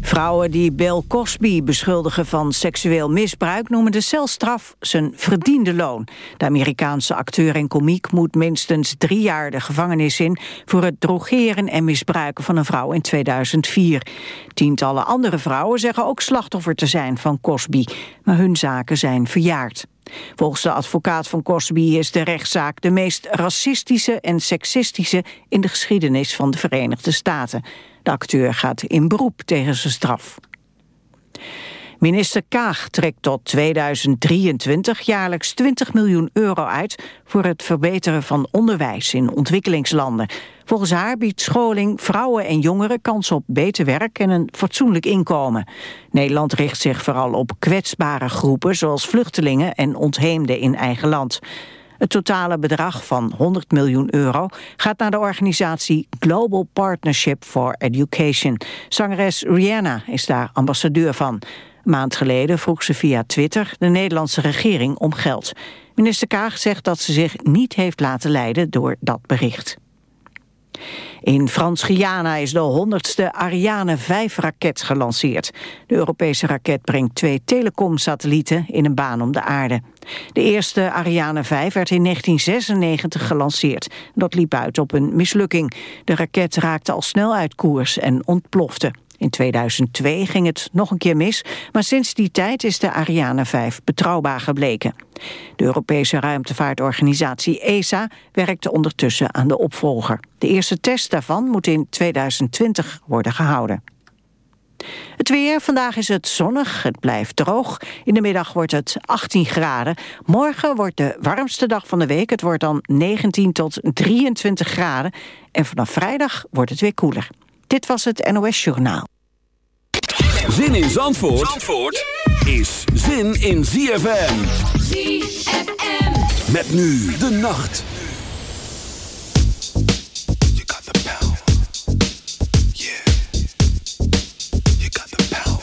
Vrouwen die Bill Cosby beschuldigen van seksueel misbruik... noemen de celstraf zijn verdiende loon. De Amerikaanse acteur en komiek moet minstens drie jaar de gevangenis in... voor het drogeren en misbruiken van een vrouw in 2004. Tientallen andere vrouwen zeggen ook slachtoffer te zijn van Cosby. Maar hun zaken zijn verjaard. Volgens de advocaat van Cosby is de rechtszaak de meest racistische en seksistische in de geschiedenis van de Verenigde Staten. De acteur gaat in beroep tegen zijn straf. Minister Kaag trekt tot 2023 jaarlijks 20 miljoen euro uit voor het verbeteren van onderwijs in ontwikkelingslanden. Volgens haar biedt scholing vrouwen en jongeren kans op beter werk en een fatsoenlijk inkomen. Nederland richt zich vooral op kwetsbare groepen zoals vluchtelingen en ontheemden in eigen land. Het totale bedrag van 100 miljoen euro gaat naar de organisatie Global Partnership for Education. Zangeres Rihanna is daar ambassadeur van. Een maand geleden vroeg ze via Twitter de Nederlandse regering om geld. Minister Kaag zegt dat ze zich niet heeft laten leiden door dat bericht. In Frans-Guyana is de 100ste Ariane 5-raket gelanceerd. De Europese raket brengt twee telecomsatellieten in een baan om de aarde. De eerste Ariane 5 werd in 1996 gelanceerd. Dat liep uit op een mislukking. De raket raakte al snel uit koers en ontplofte. In 2002 ging het nog een keer mis, maar sinds die tijd is de Ariane 5 betrouwbaar gebleken. De Europese ruimtevaartorganisatie ESA werkte ondertussen aan de opvolger. De eerste test daarvan moet in 2020 worden gehouden. Het weer, vandaag is het zonnig, het blijft droog. In de middag wordt het 18 graden. Morgen wordt de warmste dag van de week. Het wordt dan 19 tot 23 graden. En vanaf vrijdag wordt het weer koeler. Dit was het NOS Journaal. Zin in Zandvoort, Zandvoort is zin in ZFM. ZFM. Met nu de nacht. You got the power.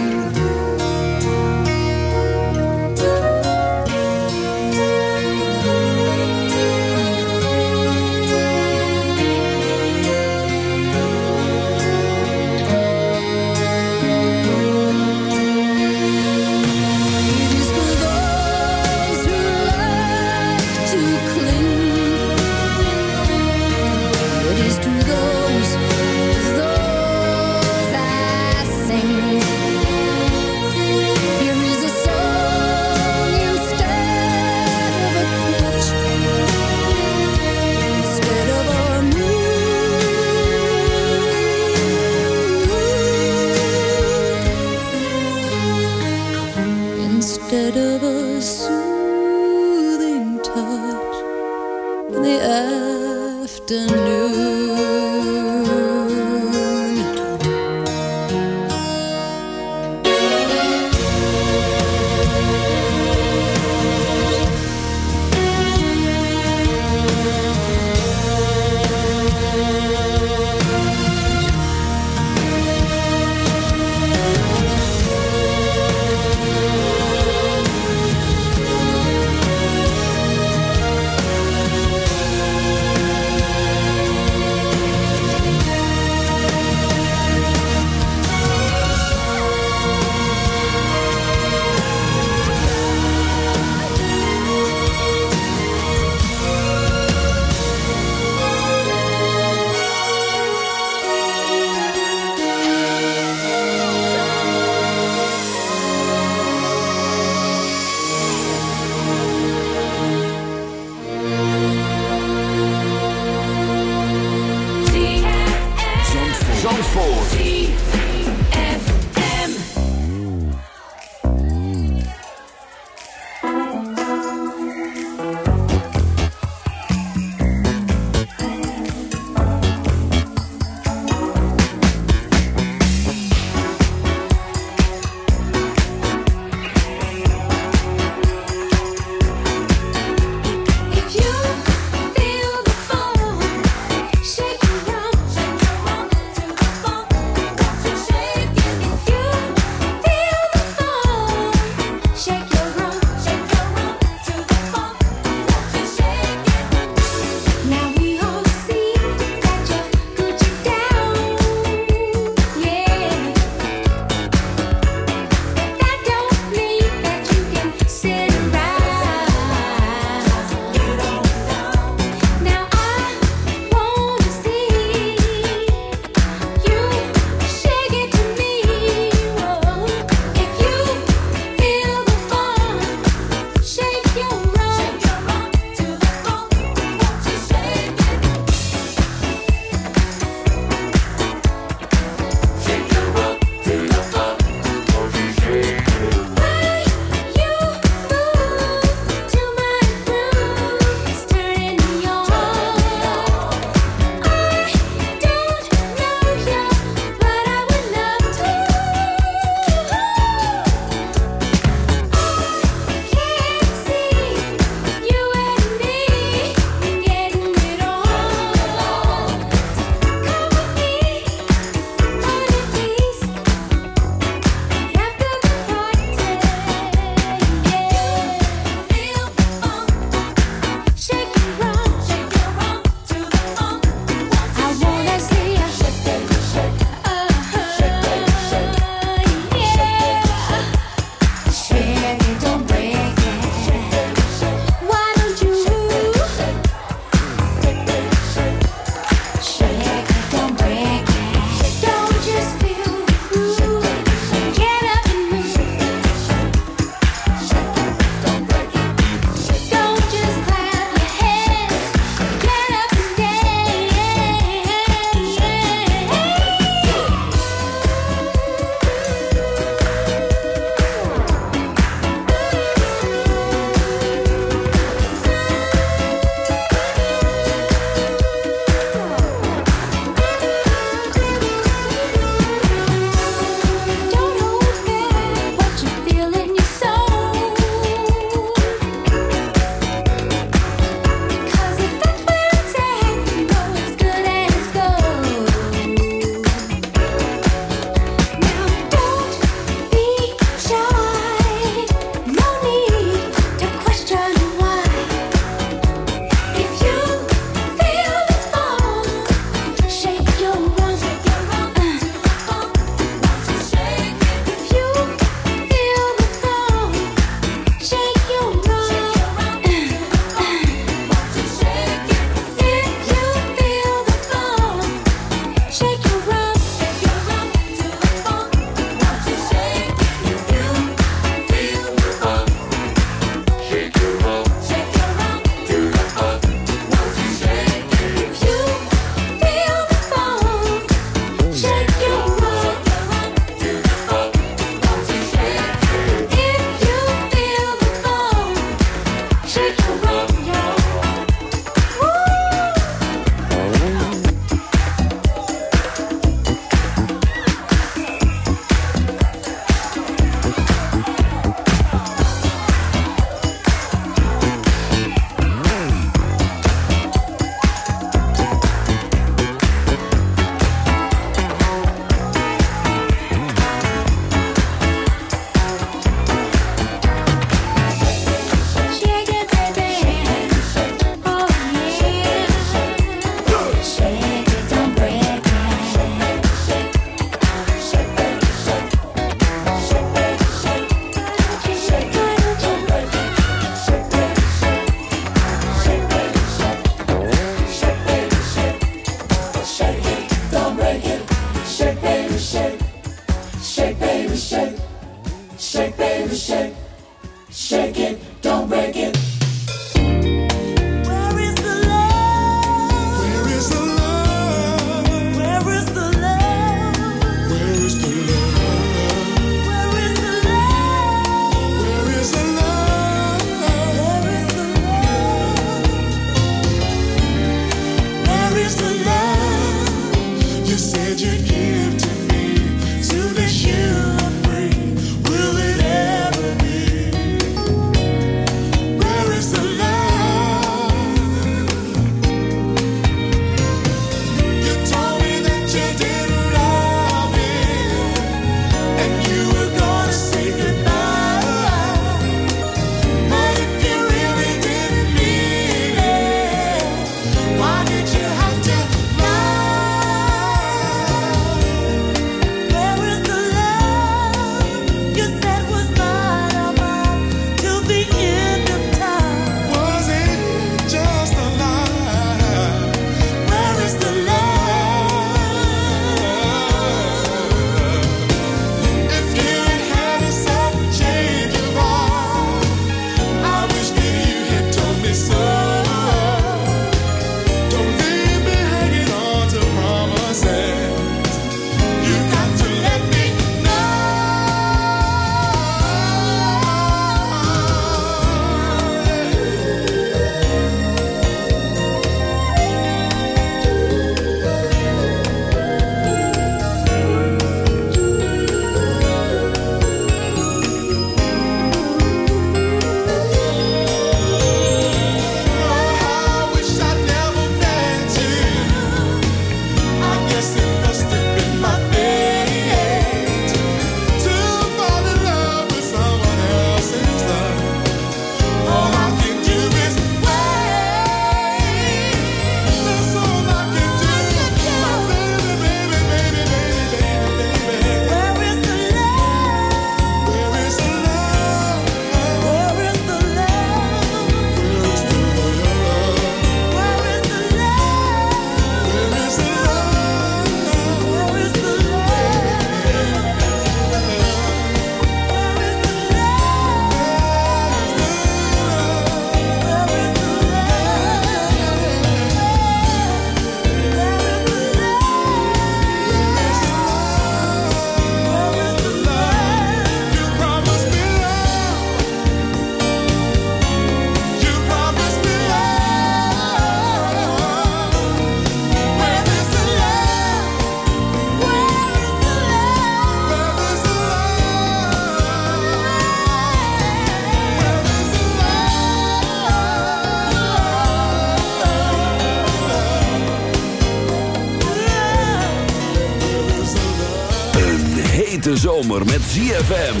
zomer met ZFM.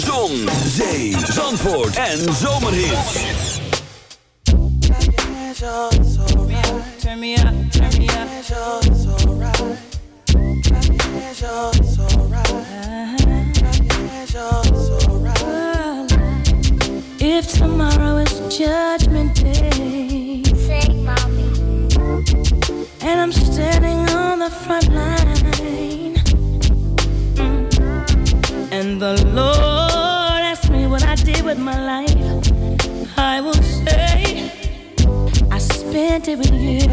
Zon, zee, zandvoort en zomerhit. Me up. Uh-huh. If tomorrow is judgment day. And I'm standing on the front line. the Lord asks me what I did with my life, I will say I spent it with you.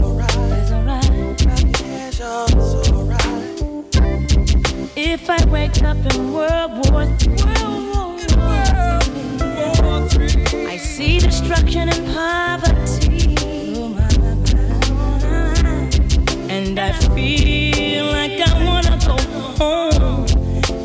Alright. If I wake up in World War III, I see destruction and poverty, and I feel.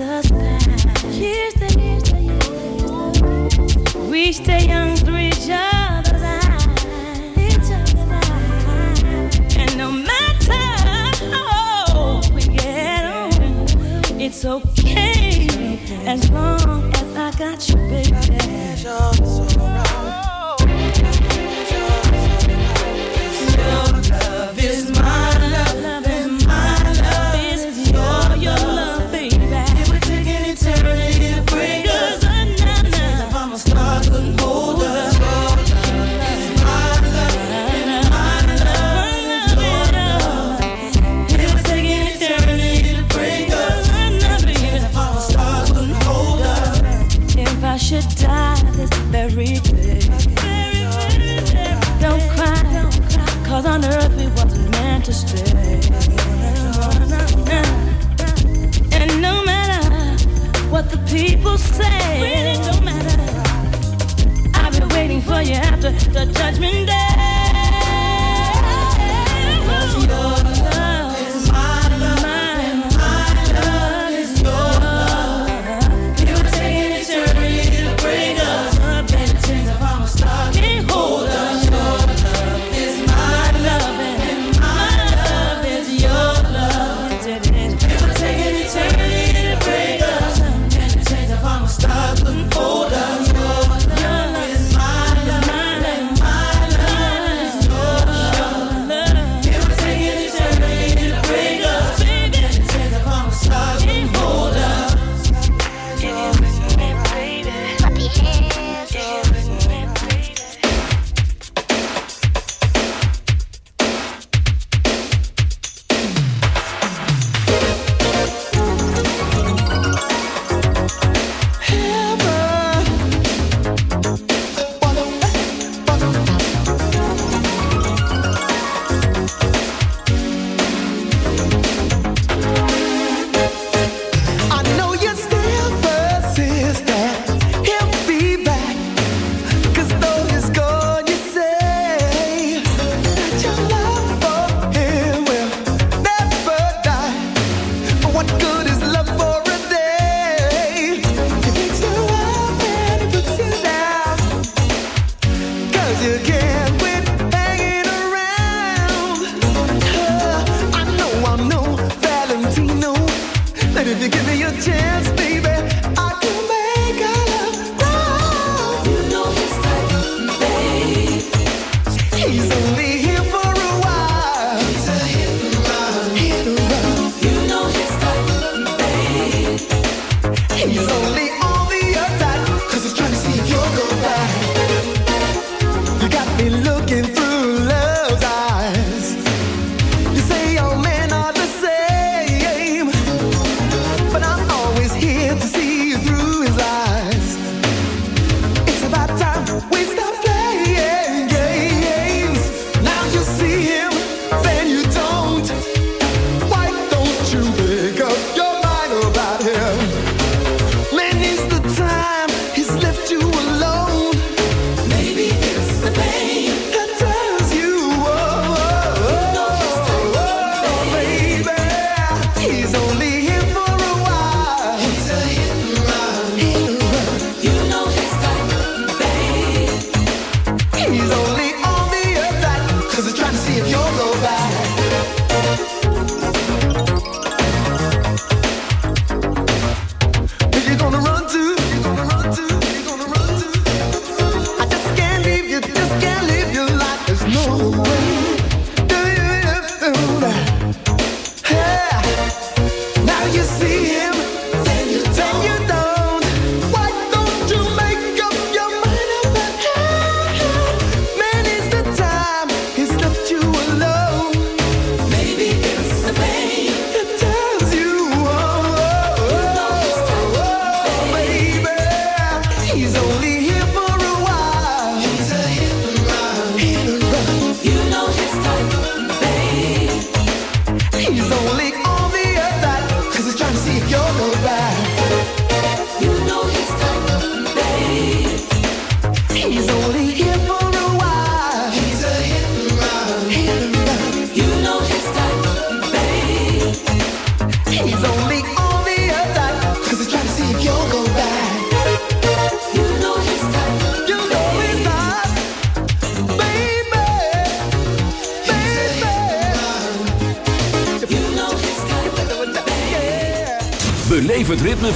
to. We stay young through each other's eyes. And no matter how we get it's okay as long as I got you, baby.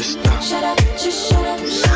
Just stop. Shut up, just shut up,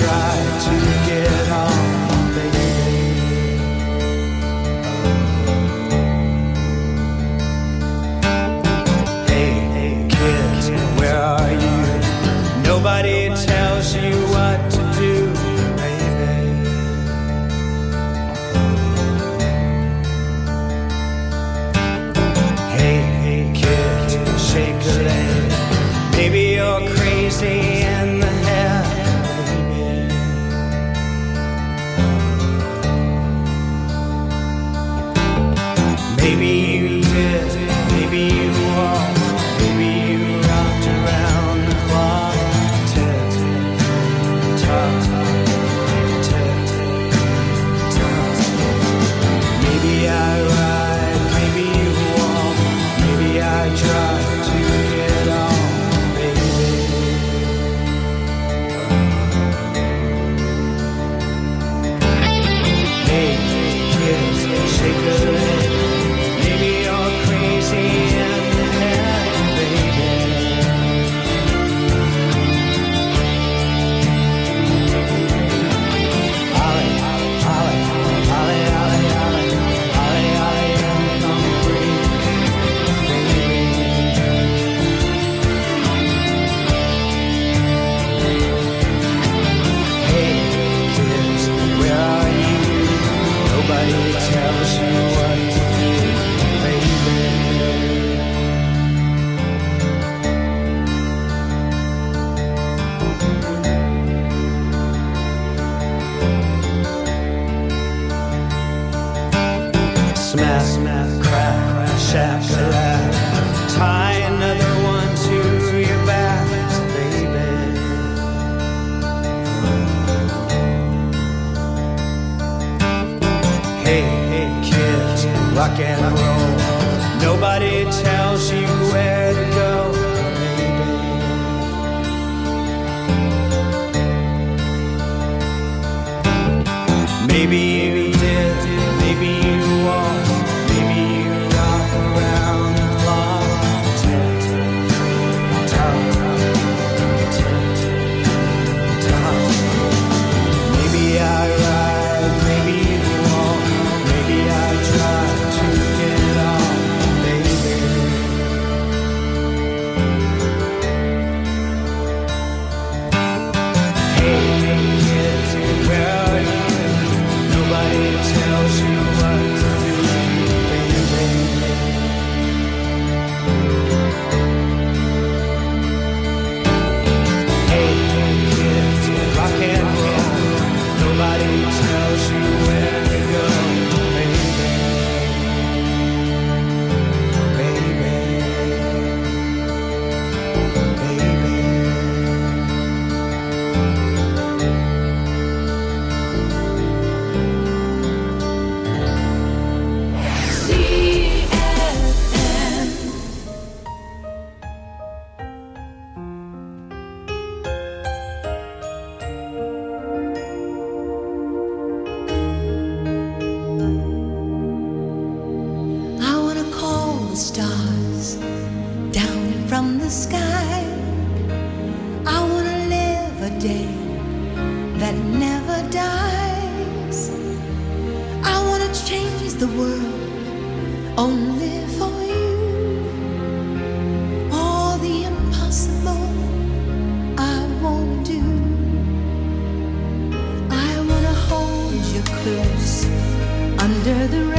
try to shack Tie another one to your back, baby. Hey, hey, kids, rock and roll. Nobody tells you. that never dies. I wanna change the world only for you. All the impossible I won't do. I wanna hold you close under the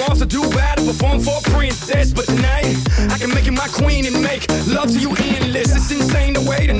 I'm off to do battle, perform for a princess. But tonight, I can make you my queen and make love to you endless. It's insane the way the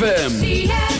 ZFM.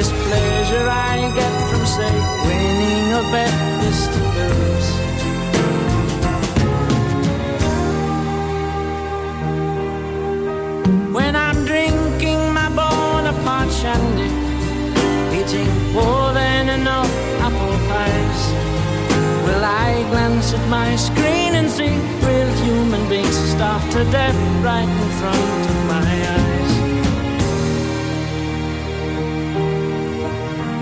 This pleasure I get from, say, winning a bet is to lose. When I'm drinking my Bonaparte shandy, eating more than enough apple pies, will I glance at my screen and see real human beings starved to death right in front of my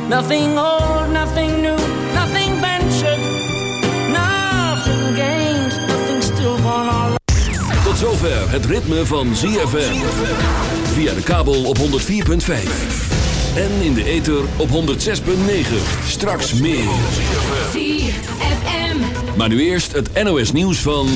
Nothing old, nothing new, nothing ventured, nothing gained, nothing stillborn or Tot zover het ritme van ZFM. Via de kabel op 104.5. En in de ether op 106.9. Straks meer. Maar nu eerst het NOS nieuws van...